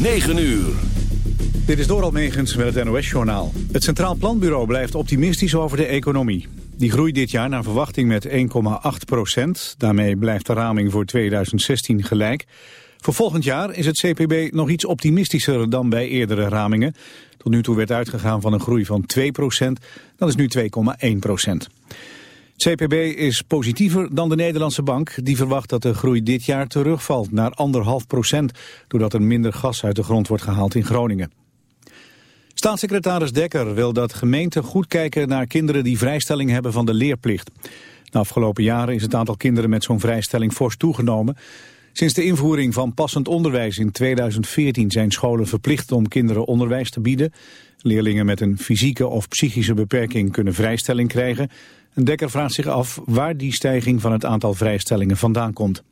9 uur. Dit is Doral Megens met het NOS-journaal. Het Centraal Planbureau blijft optimistisch over de economie. Die groeit dit jaar naar verwachting met 1,8 procent. Daarmee blijft de raming voor 2016 gelijk. Voor volgend jaar is het CPB nog iets optimistischer dan bij eerdere ramingen. Tot nu toe werd uitgegaan van een groei van 2 procent. Dat is nu 2,1 procent. CPB is positiever dan de Nederlandse bank. Die verwacht dat de groei dit jaar terugvalt naar anderhalf procent... doordat er minder gas uit de grond wordt gehaald in Groningen. Staatssecretaris Dekker wil dat gemeenten goed kijken naar kinderen die vrijstelling hebben van de leerplicht. De afgelopen jaren is het aantal kinderen met zo'n vrijstelling fors toegenomen. Sinds de invoering van passend onderwijs in 2014 zijn scholen verplicht om kinderen onderwijs te bieden. Leerlingen met een fysieke of psychische beperking kunnen vrijstelling krijgen. En Dekker vraagt zich af waar die stijging van het aantal vrijstellingen vandaan komt.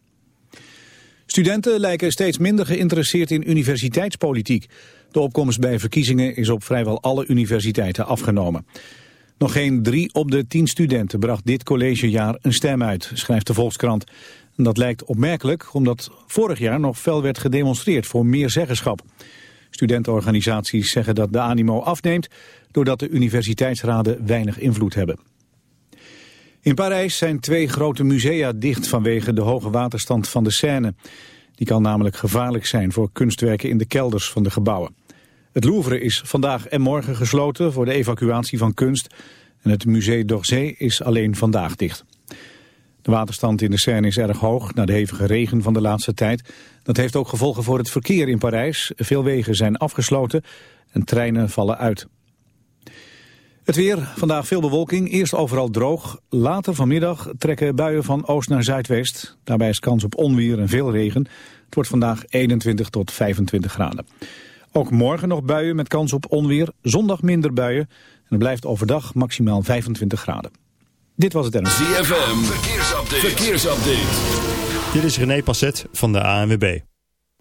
Studenten lijken steeds minder geïnteresseerd in universiteitspolitiek. De opkomst bij verkiezingen is op vrijwel alle universiteiten afgenomen. Nog geen drie op de tien studenten bracht dit collegejaar een stem uit, schrijft de Volkskrant. En dat lijkt opmerkelijk, omdat vorig jaar nog fel werd gedemonstreerd voor meer zeggenschap. Studentenorganisaties zeggen dat de animo afneemt, doordat de universiteitsraden weinig invloed hebben. In Parijs zijn twee grote musea dicht vanwege de hoge waterstand van de Seine. Die kan namelijk gevaarlijk zijn voor kunstwerken in de kelders van de gebouwen. Het Louvre is vandaag en morgen gesloten voor de evacuatie van kunst. En het Musée d'Orsay is alleen vandaag dicht. De waterstand in de Seine is erg hoog na de hevige regen van de laatste tijd. Dat heeft ook gevolgen voor het verkeer in Parijs. Veel wegen zijn afgesloten en treinen vallen uit. Het weer, vandaag veel bewolking, eerst overal droog. Later vanmiddag trekken buien van oost naar zuidwest. Daarbij is kans op onweer en veel regen. Het wordt vandaag 21 tot 25 graden. Ook morgen nog buien met kans op onweer, zondag minder buien. En het blijft overdag maximaal 25 graden. Dit was het NMV. ZFM, verkeersupdate. verkeersupdate. Dit is René Passet van de ANWB.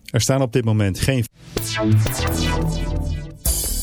Er staan op dit moment geen...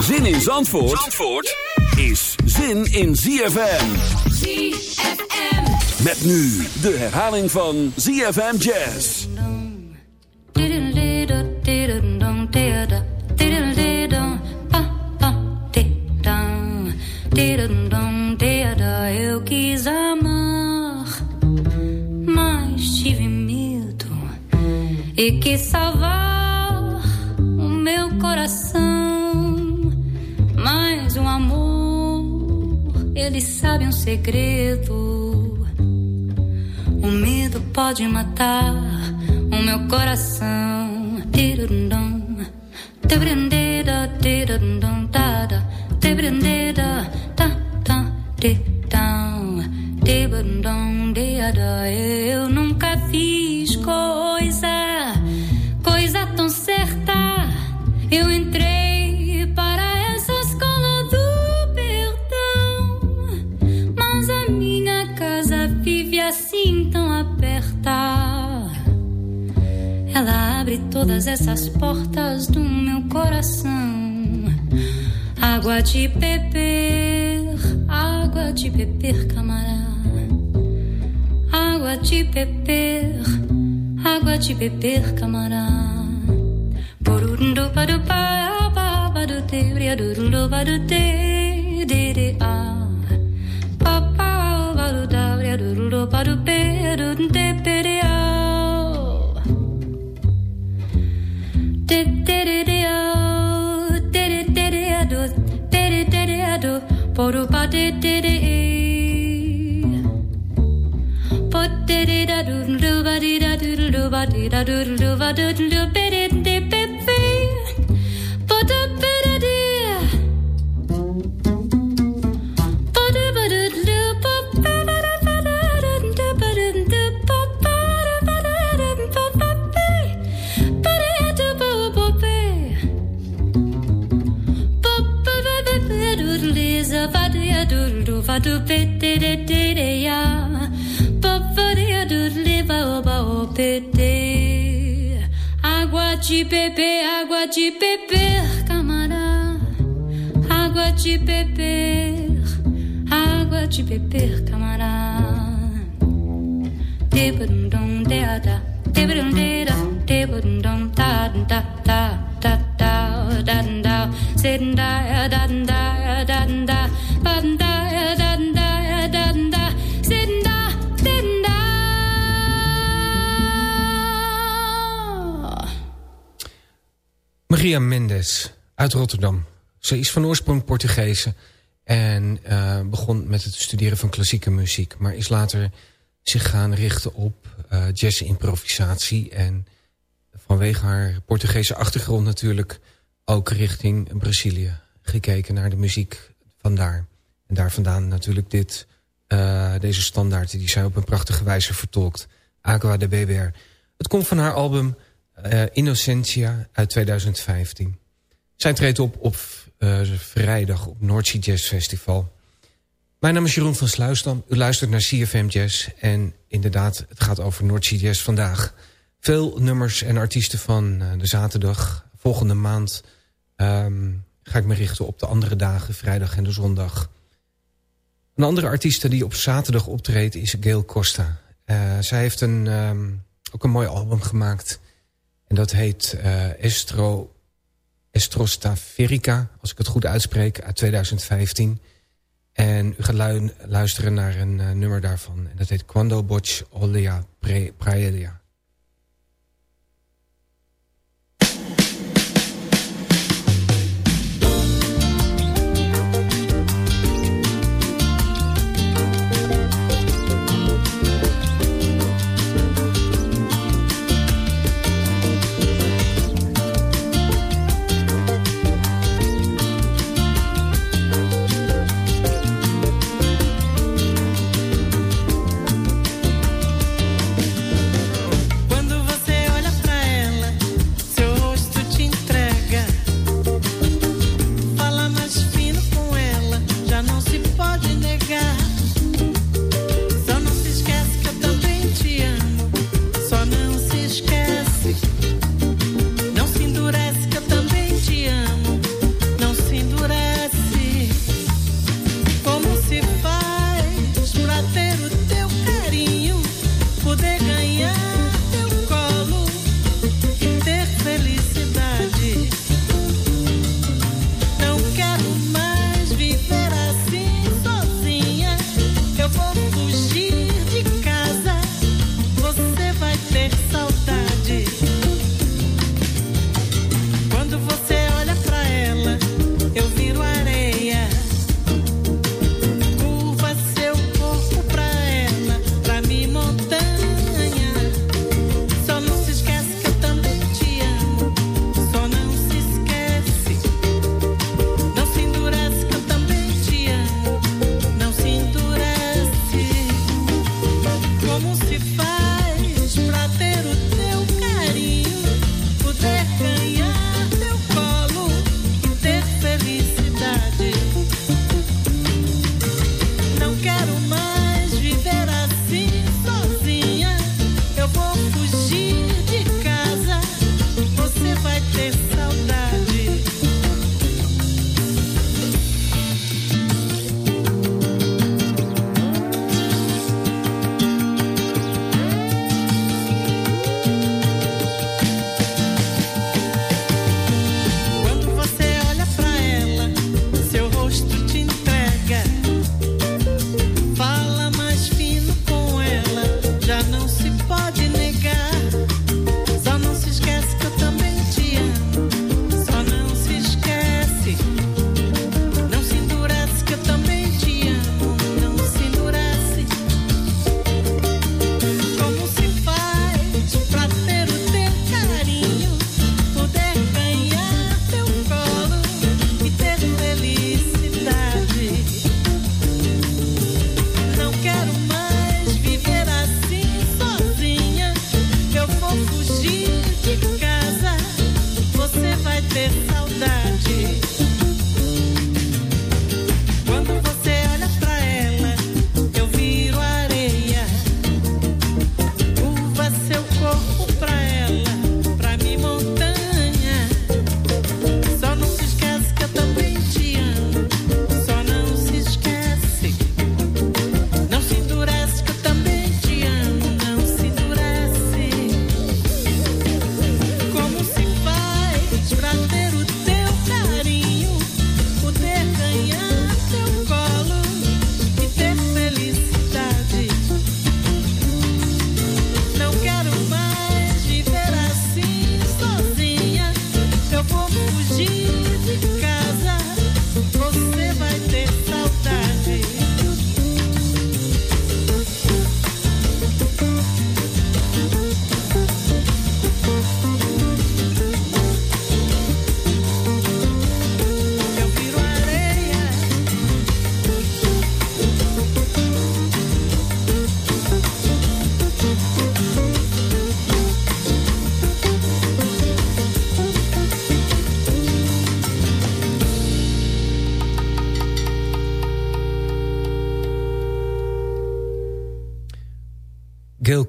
Zin in Zandvoort, Zandvoort is zin in ZFM. ZFM. Met nu de herhaling van ZFM Jazz. Eu quis amar, mas tive medo e quis salvar coração. Mas o amor, ele sabe um segredo. O medo pode matar o meu coração. Tirundum, tibrindida, tirundum, tada, tibrindida, ta, todas essas portas do meu coração. Água de beber, água de beber, camará. Água de beber, água de beber, camará. Porundu paru do te, do, do, do, do, do, do, do, do, do, do, did did it. Put did it a doodle do ba did a doodle do ba did a doodle do ba doodle do. Água de beber, água de beber, camarada. Água de beber, água de beber, camarada. Debundum deada, debundum deada, debundum da da da da da da da, da da da da da Maria Mendes uit Rotterdam. Ze is van oorsprong Portugese en eh, begon met het studeren van klassieke muziek. Maar is later zich gaan richten op eh jazz-improvisatie. En vanwege haar Portugese achtergrond natuurlijk ook richting Brazilië gekeken naar de muziek vandaar. En daar vandaan natuurlijk dit, eh, deze standaard die zij op een prachtige wijze vertolkt. Agua de Beber. Het komt van haar album eh, Innocentia uit 2015. Zij treedt op op eh, vrijdag op Noordzee Jazz Festival. Mijn naam is Jeroen van Sluisdam. U luistert naar CFM Jazz. En inderdaad, het gaat over Noordzee Jazz vandaag. Veel nummers en artiesten van eh, de zaterdag. Volgende maand ehm, ga ik me richten op de andere dagen, vrijdag en de zondag. Een andere artieste die op zaterdag optreedt is Gail Costa. Eh, zij heeft een, ehm, ook een mooi album gemaakt. En dat heet eh, Estro, Estrostaferica, als ik het goed uitspreek, uit 2015. En u gaat lu- luisteren naar een eh, nummer daarvan. En dat heet Quando Bocch Olea Praelia.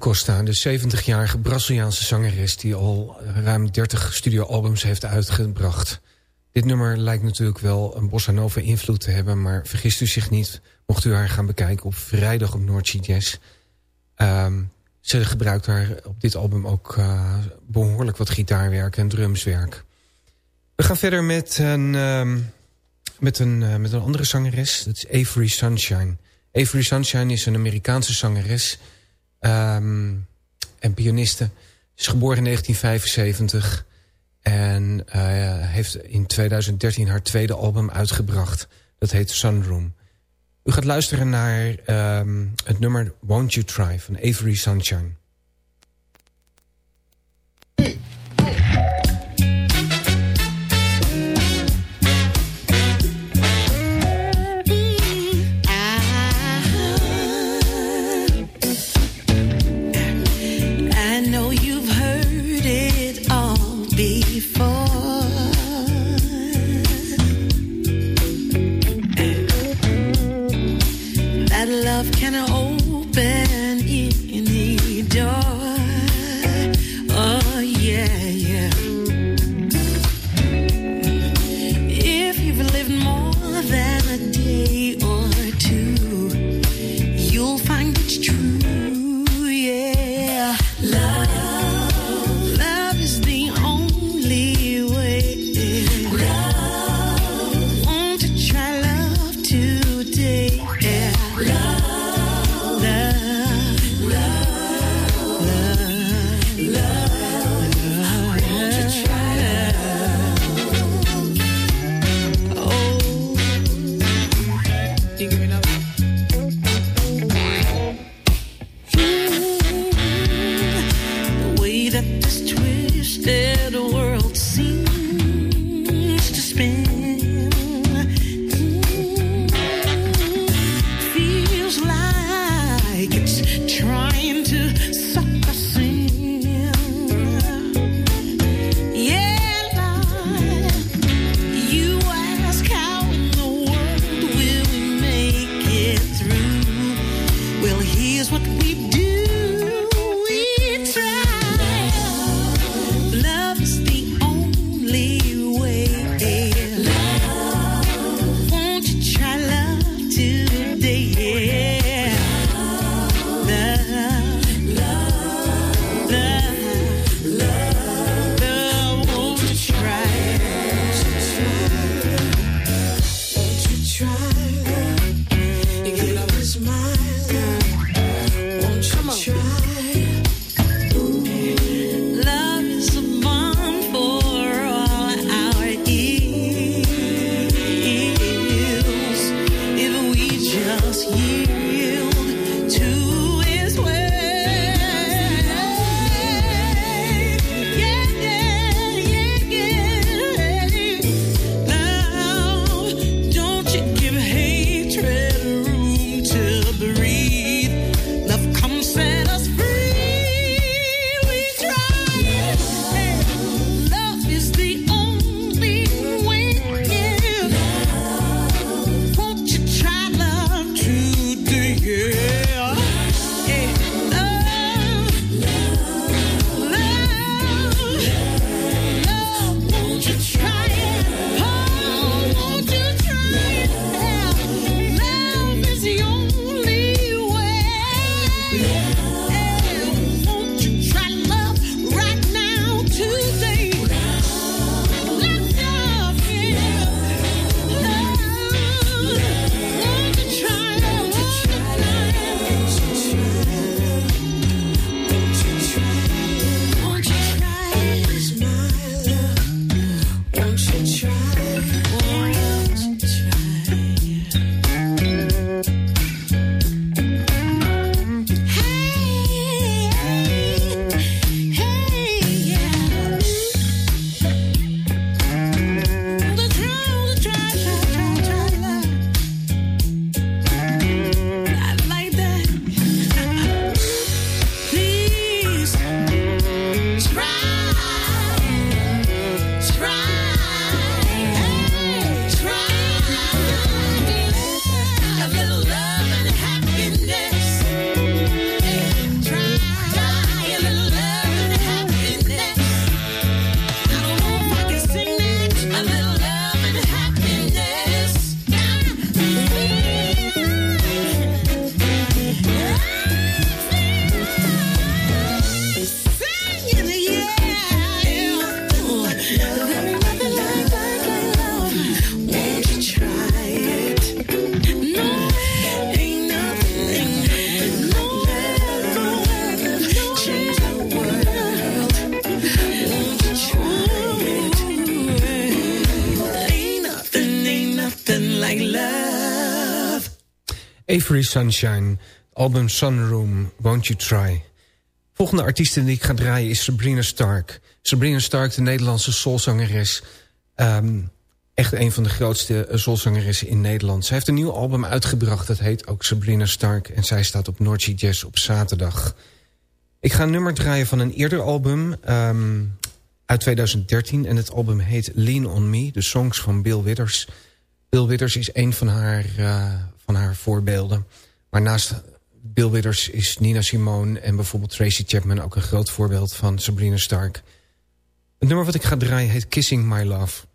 Costa, de 70-jarige Braziliaanse zangeres... die al ruim 30 studioalbums heeft uitgebracht. Dit nummer lijkt natuurlijk wel een bossa nova invloed te hebben... maar vergist u zich niet, mocht u haar gaan bekijken op vrijdag op Noordse Jazz. Um, ze gebruikt daar op dit album ook uh, behoorlijk wat gitaarwerk en drumswerk. We gaan verder met een, um, met een, uh, met een andere zangeres. Dat is Avery Sunshine. Avery Sunshine is een Amerikaanse zangeres... Um, en pianiste. Is geboren in 1975 en uh, heeft in 2013 haar tweede album uitgebracht. Dat heet Sunroom. U gaat luisteren naar um, het nummer Won't You Try van Avery Sunshine. love can open any door. Sunshine, album Sunroom, Won't You Try. Volgende artiest die ik ga draaien is Sabrina Stark. Sabrina Stark, de Nederlandse soulzangeres. Um, echt een van de grootste eh, soulzangeressen in Nederland. Zij heeft een nieuw album uitgebracht, dat heet ook Sabrina Stark. En zij staat op Noordse Jazz op zaterdag. Ik ga een nummer draaien van een eerder album um, uit 2013. En het album heet Lean On Me, de songs van Bill Withers. Bill Withers is een van haar... Uh, van haar voorbeelden. Maar naast Bill Withers is Nina Simone en bijvoorbeeld Tracy Chapman... ook een groot voorbeeld van Sabrina Stark. Het nummer wat ik ga draaien heet Kissing My Love.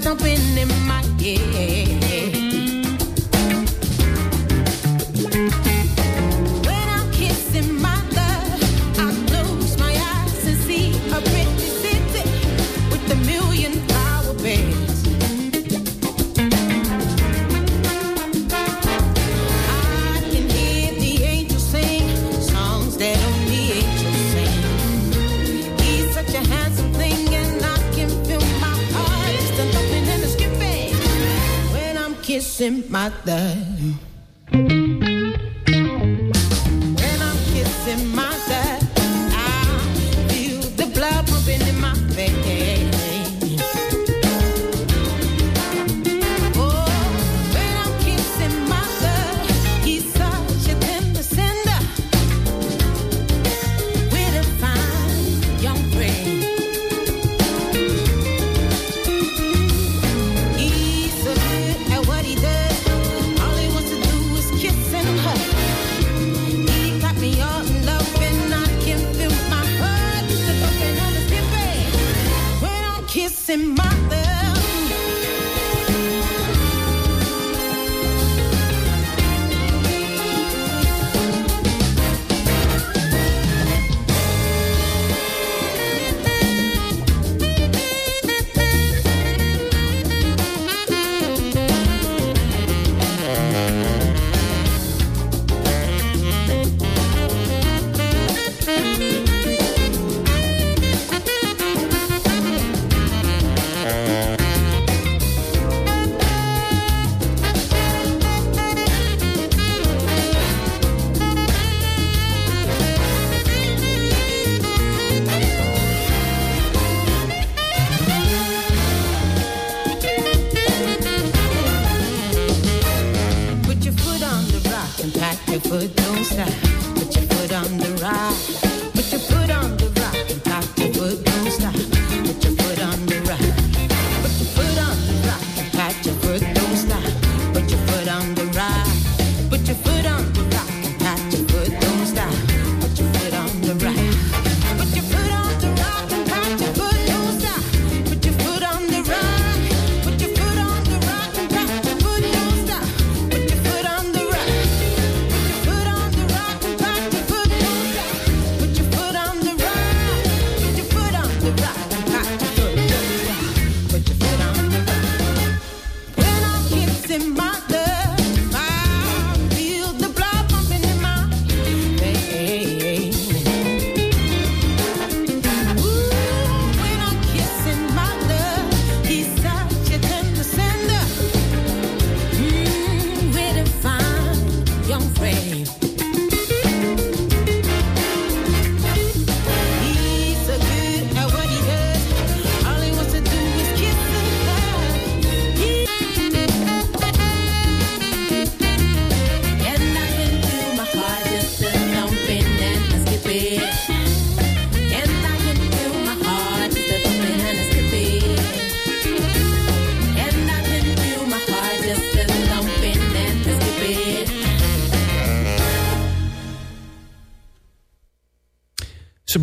set up in my head. in my day.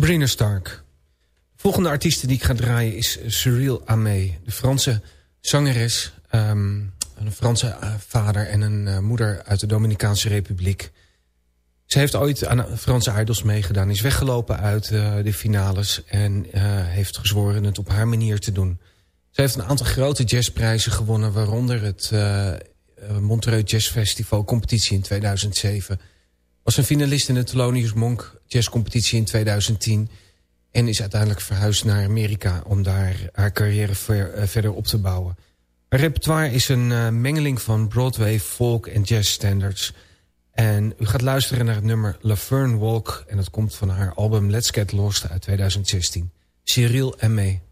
Sabrina Stark. De volgende artiest die ik ga draaien is Cyril Amé. De Franse zangeres, um, een Franse uh, vader en een uh, moeder uit de Dominicaanse Republiek. Ze heeft ooit aan Franse Idols meegedaan, is weggelopen uit uh, de finales... en heeft gezworen het op haar manier te doen. Ze heeft een aantal grote jazzprijzen gewonnen... waaronder het Montreux Jazz Festival competitie in 2007... was een finalist in de Thelonious Monk Jazz competitie in 2010... en is uiteindelijk verhuisd naar Amerika om daar haar carrière ver, verder op te bouwen... Haar repertoire is een uh, mengeling van Broadway, folk en jazz standards. En u gaat luisteren naar het nummer Laverne Walk... en dat komt van haar album Let's Get Lost uit 2016. Cyril en.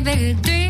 natuurlijk mag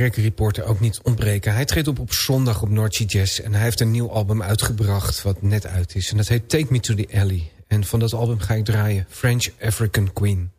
Craig Reporter ook niet ontbreken. Hij treedt op op zondag op Noordse Jazz. En hij heeft een nieuw album uitgebracht wat net uit is. En dat heet Take Me to the Alley. En van dat album ga ik draaien French African Queen.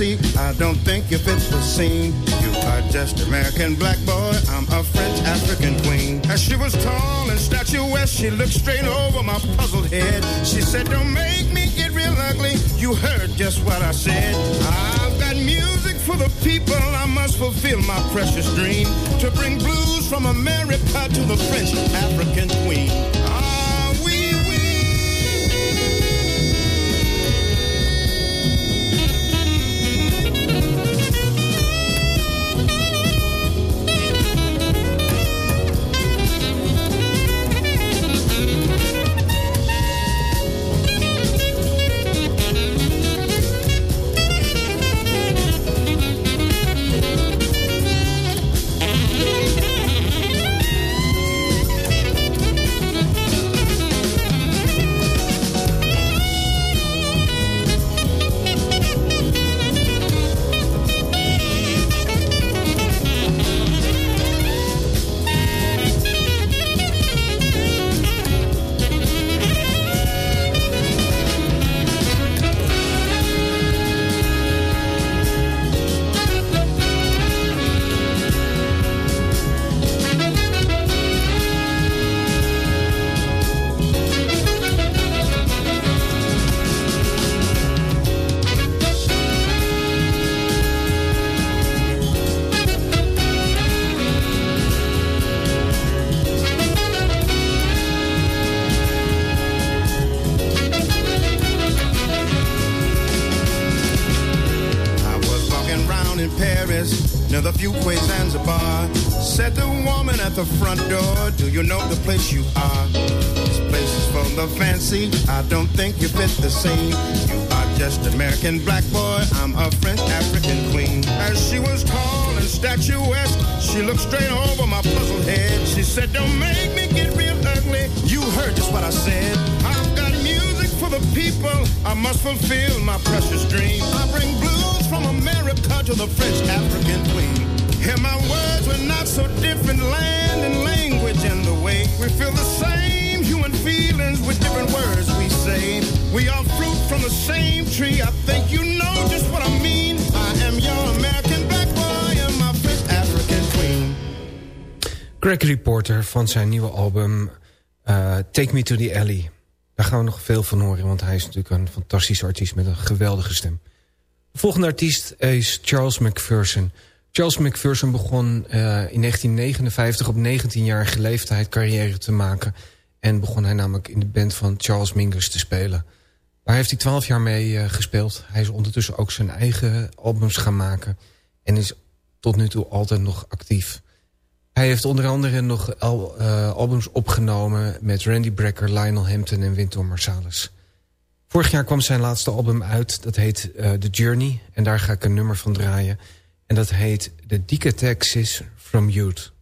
I don't think if it's the scene. You are just American black boy. I'm a French African queen. As she was tall and statuesque, she looked straight over my puzzled head. She said, Don't make me get real ugly. You heard just what I said. I've got music for the people. I must fulfill my precious dream to bring blues from America to the French African American black boy. I'm a French African queen. As she was tall and statuesque, she looked straight over my puzzled head. She said, Don't make me get real ugly. You heard just what I said. I've got music for the people. I must fulfill my precious Gregory Porter van zijn nieuwe album uh, Take Me to the Alley. Daar gaan we nog veel van horen, want hij is natuurlijk een fantastische artiest met een geweldige stem. De volgende artiest is Charles McPherson. Charles McPherson begon uh, in 1959 op 19-jarige leeftijd carrière te maken. En begon hij namelijk in de band van Charles Mingus te spelen. Daar heeft hij 12 jaar mee uh, gespeeld. Hij is ondertussen ook zijn eigen albums gaan maken. En is tot nu toe altijd nog actief. Hij heeft onder andere nog al, uh, albums opgenomen met Randy Brecker, Lionel Hampton en Wynton Marsalis. Vorig jaar kwam zijn laatste album uit, dat heet uh, The Journey. En daar ga ik een nummer van draaien. En dat heet The Decataxis from Youth.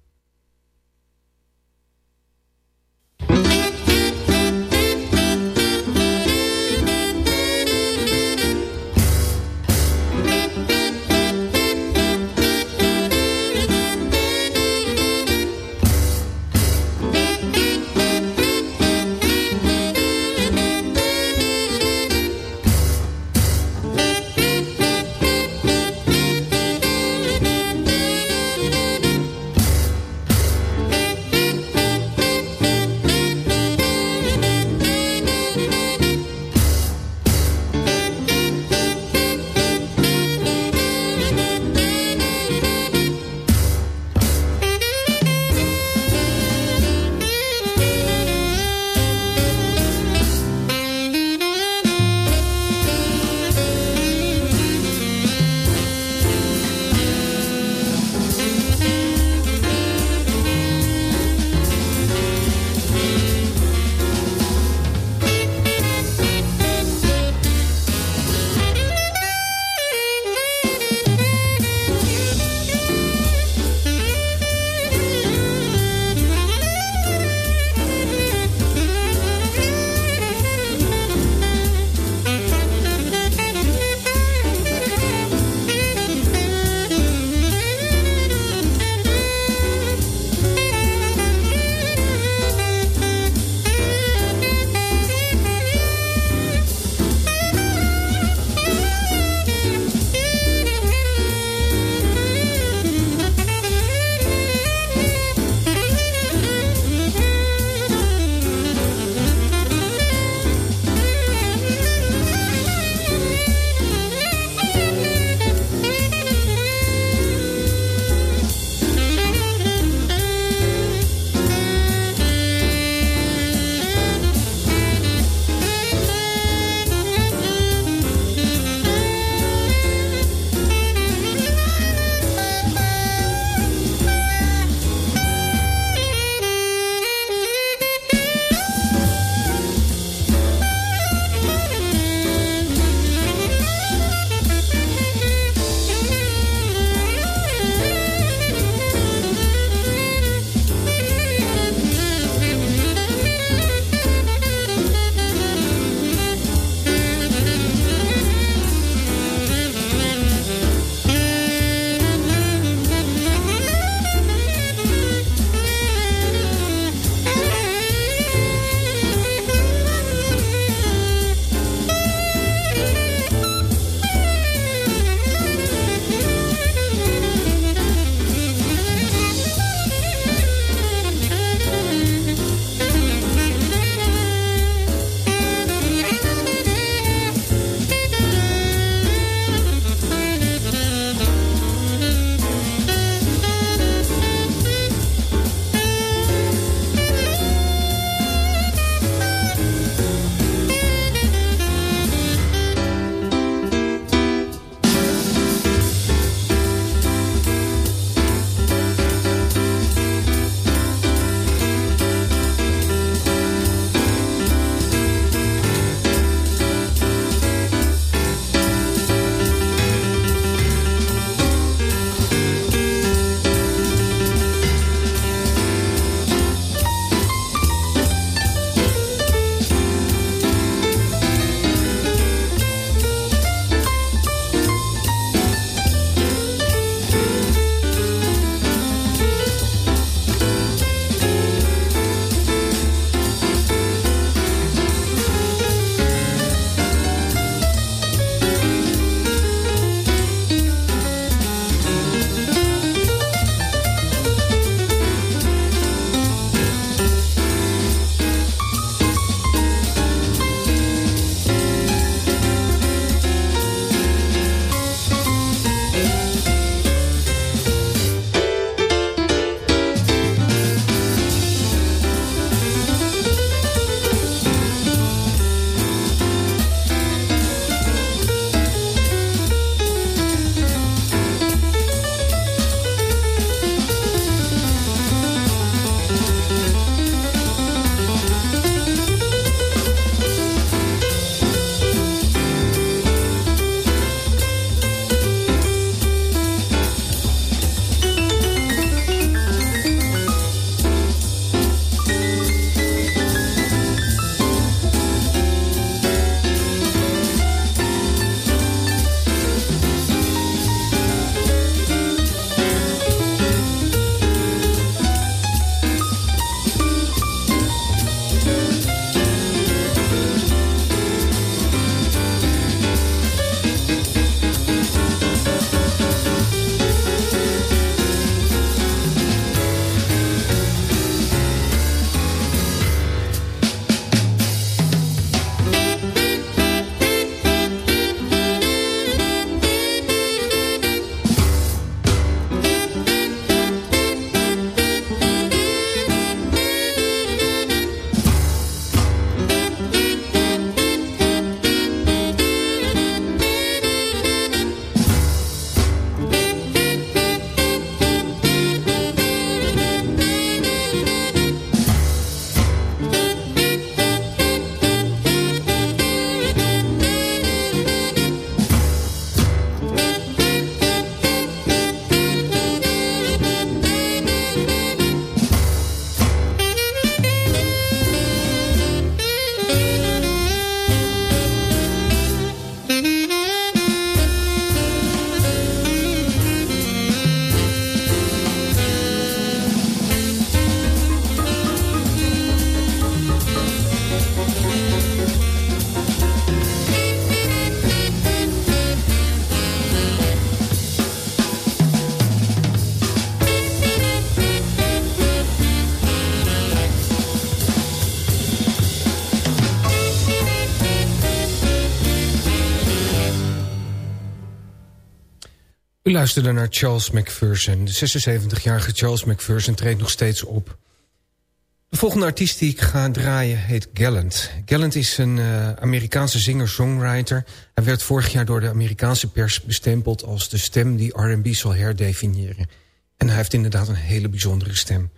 Luisterde naar Charles McPherson. De 76-jarige Charles McPherson treedt nog steeds op. De volgende artiest die ik ga draaien heet Gallant. Gallant is een uh, Amerikaanse singer-songwriter. Hij werd vorig jaar door de Amerikaanse pers bestempeld... als de stem die R&B zal herdefiniëren. En hij heeft inderdaad een hele bijzondere stem.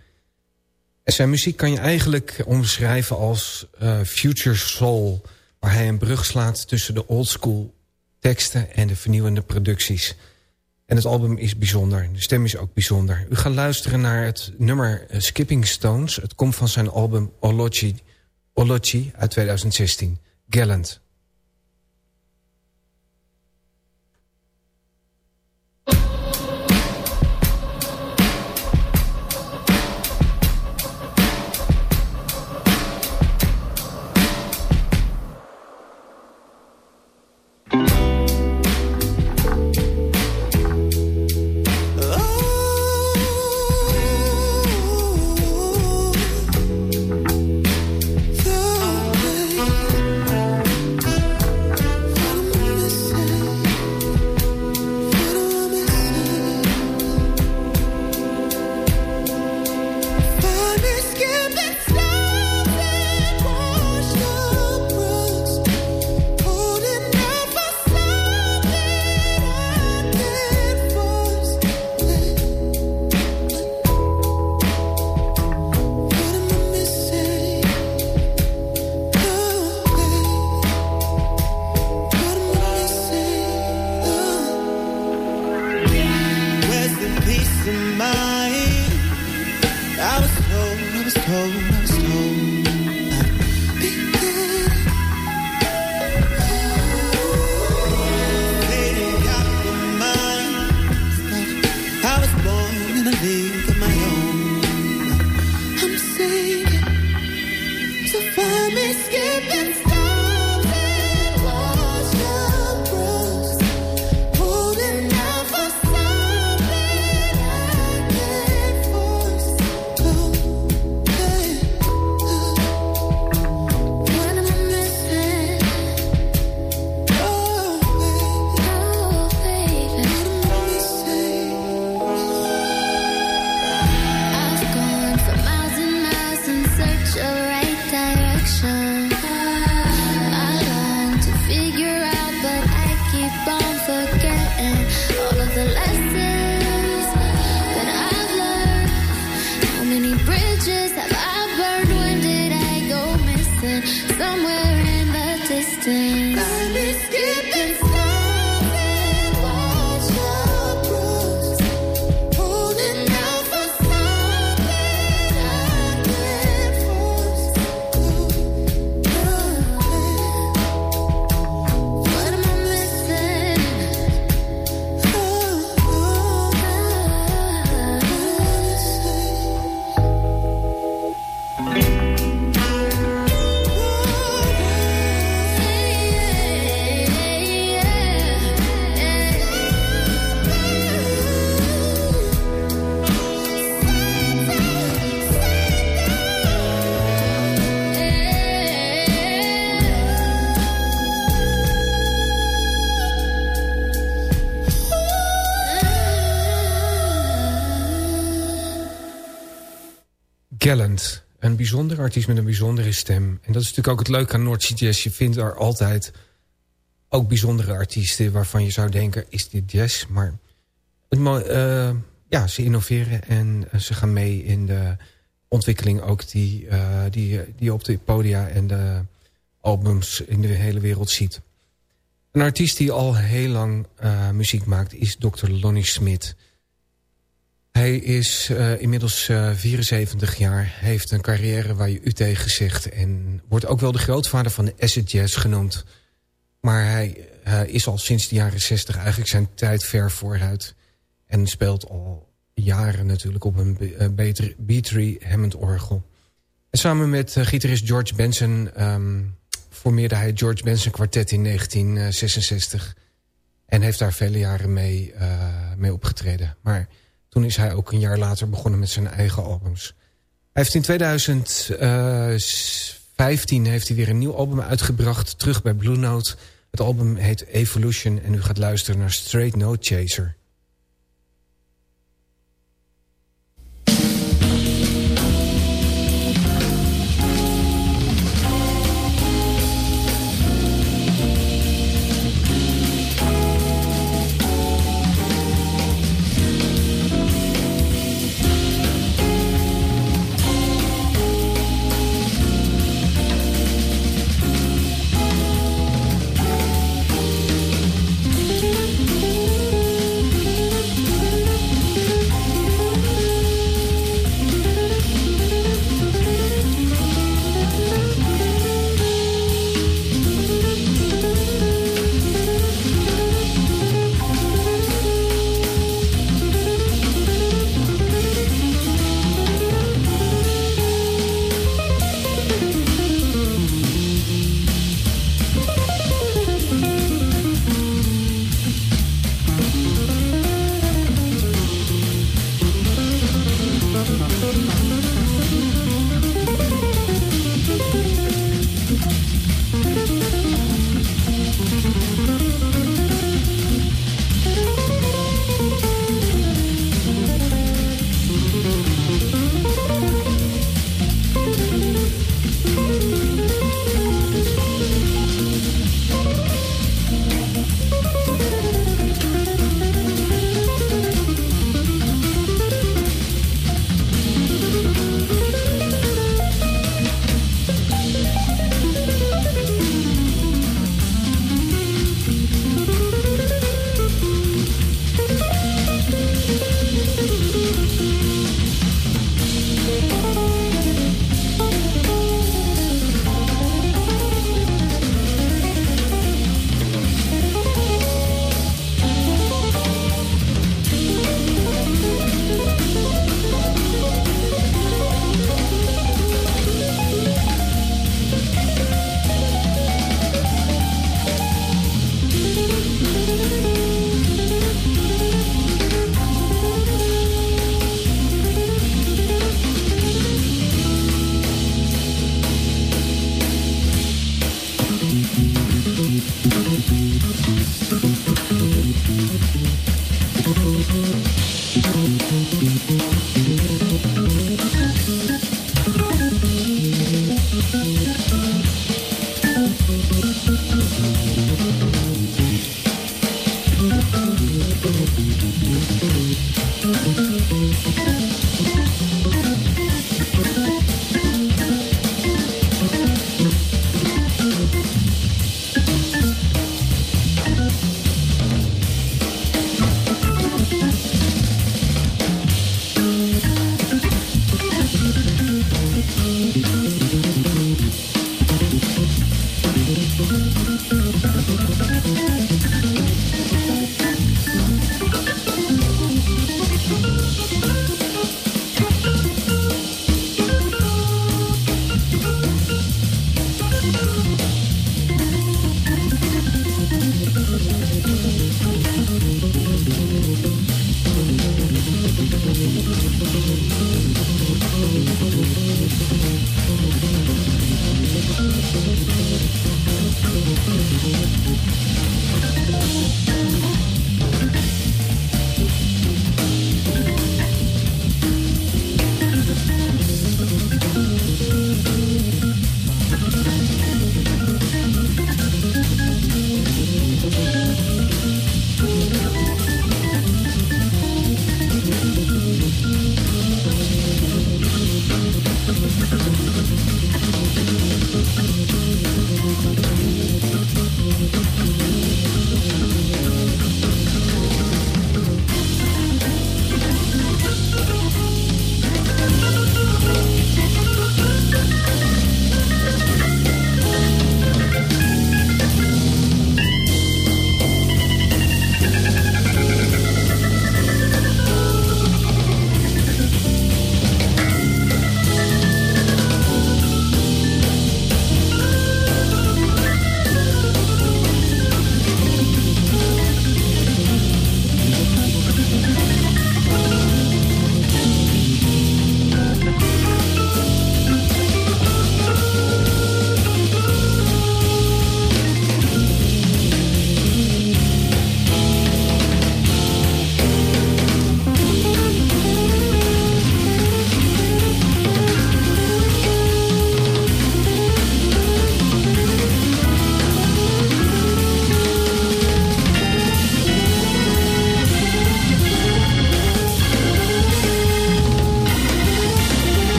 En zijn muziek kan je eigenlijk omschrijven als uh, future soul... waar hij een brug slaat tussen de oldschool teksten en de vernieuwende producties... En het album is bijzonder. De stem is ook bijzonder. U gaat luisteren naar het nummer eh, Skipping Stones. Het komt van zijn album Olochi, Olochi uit 2016. Gallant. me skipping. Gallant. Een bijzondere artiest met een bijzondere stem. En dat is natuurlijk ook het leuke aan North Jazz. Je vindt er altijd ook bijzondere artiesten... waarvan je zou denken, is dit jazz? Maar het, uh, ja, ze innoveren en eh, ze gaan mee in de ontwikkeling... ook die, uh, die, die op de podia en de albums in de hele wereld ziet. Een artiest die al heel lang muziek maakt is Dr. Lonnie Smith... Hij is uh, inmiddels uh, eh, 74 jaar, heeft een carrière waar je u tegen zegt... en wordt ook wel de grootvader van de acid jazz genoemd. Maar hij uh, is al sinds de jaren 60 eigenlijk zijn tijd ver vooruit... en speelt al jaren natuurlijk op een B3 Hammond orgel. En samen met gitarist George Benson um, formeerde hij het George Benson kwartet in 1966... en heeft daar vele jaren mee, mee opgetreden. Maar... Toen is hij ook een jaar later begonnen met zijn eigen albums. Hij heeft in 2015 heeft hij weer een nieuw album uitgebracht. Terug bij Blue Note. Het album heet Evolution. En u gaat luisteren naar Straight No Chaser.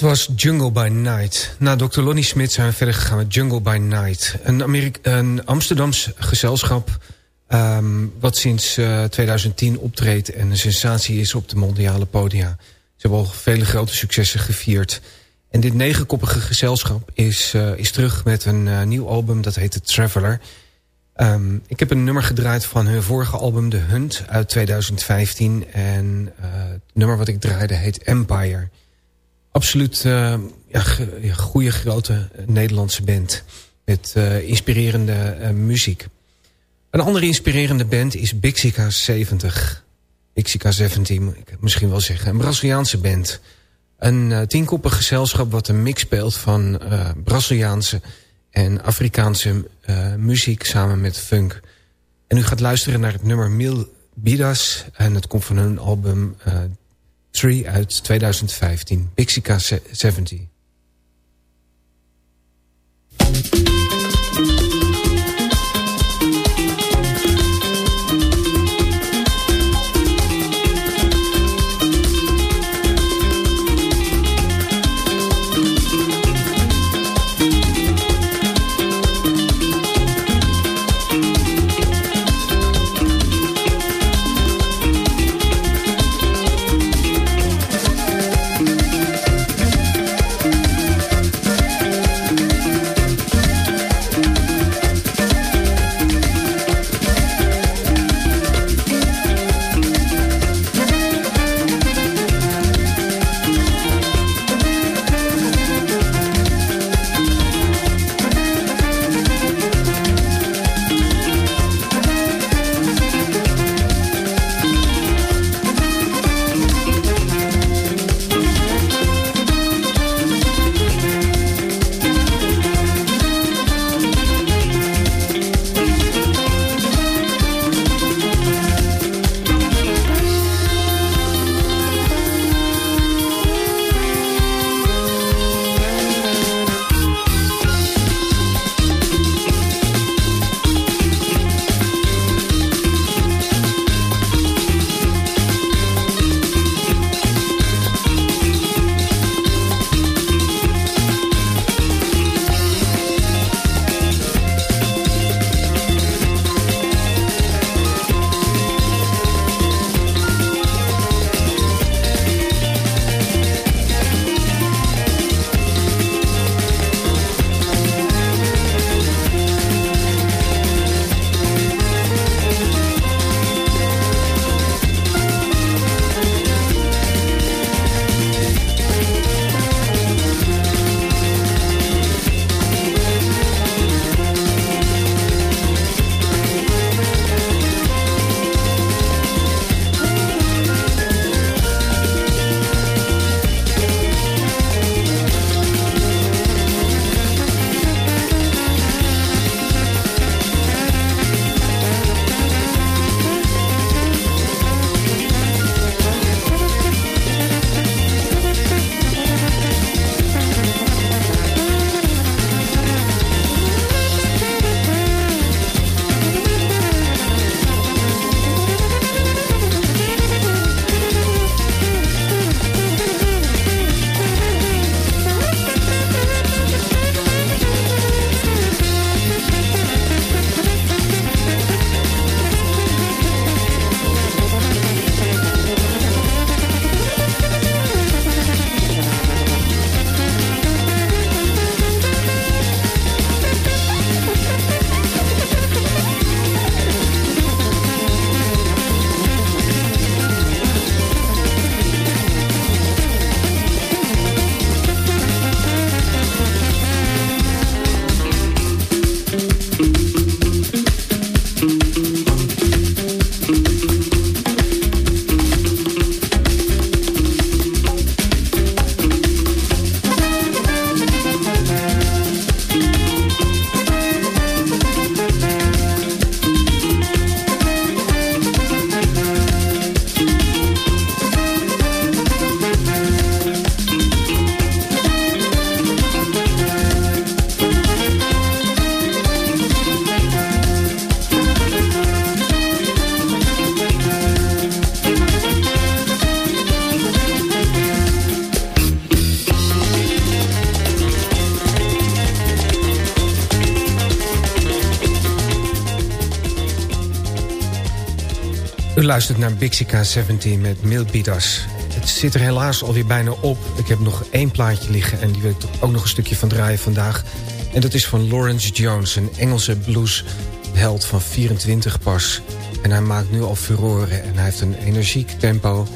Dat was Jungle by Night. Na Dr. Lonnie Smit zijn we verder gegaan met Jungle by Night. Een, een Amsterdams gezelschap... Um, wat sinds uh, 2010 optreedt en een sensatie is op de mondiale podia. Ze hebben al vele grote successen gevierd. En dit negenkoppige gezelschap is, uh, is terug met een uh, nieuw album. Dat heet The Traveler. Um, ik heb een nummer gedraaid van hun vorige album The Hunt uit 2015. En het nummer wat ik draaide heet Empire absoluut uh, ja, goede grote Nederlandse band. Met uh, inspirerende uh, muziek. Een andere inspirerende band is Bixica 70. Bixica 70 moet ik misschien wel zeggen. Een Braziliaanse band. Een tienkoppig gezelschap wat een mix speelt van Braziliaanse en Afrikaanse muziek samen met funk. En u gaat luisteren naar het nummer Mil Bidas. En het komt van hun album 3 uit 2015. Bixica 70. Luistert naar Bixica 17 met Milpitas. Het zit er helaas alweer bijna op. Ik heb nog één plaatje liggen en die wil ik toch ook nog een stukje van draaien vandaag. En dat is van Lawrence Jones, een Engelse bluesheld van 24 pas. En hij maakt nu al furoren en hij heeft een energiek tempo.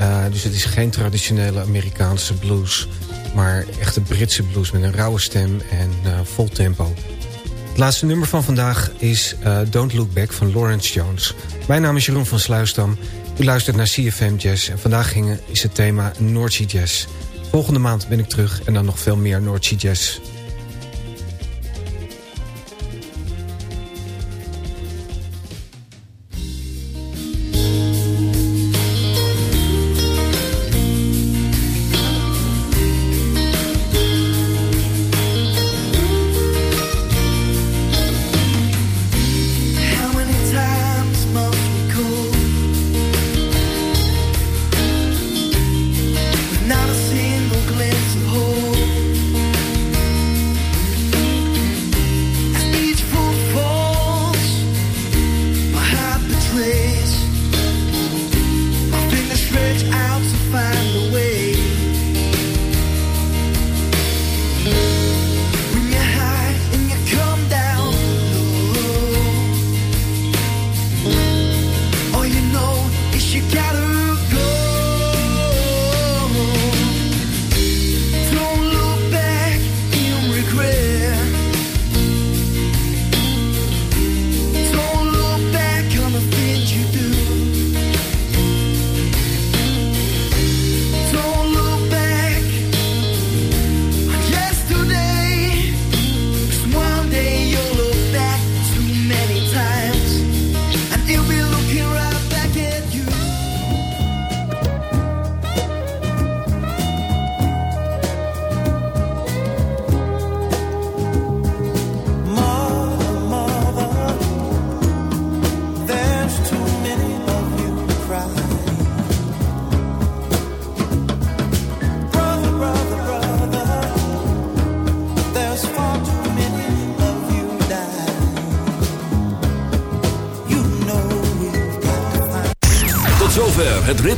Uh, dus het is geen traditionele Amerikaanse blues... maar echt Britse blues met een rauwe stem en uh, vol tempo. Het laatste nummer van vandaag is uh, Don't Look Back van Lawrence Jones. Mijn naam is Jeroen van Sluisdam. U luistert naar CFM Jazz en vandaag ging, is het thema Noordsea Jazz. Volgende maand ben ik terug en dan nog veel meer Noordsea Jazz.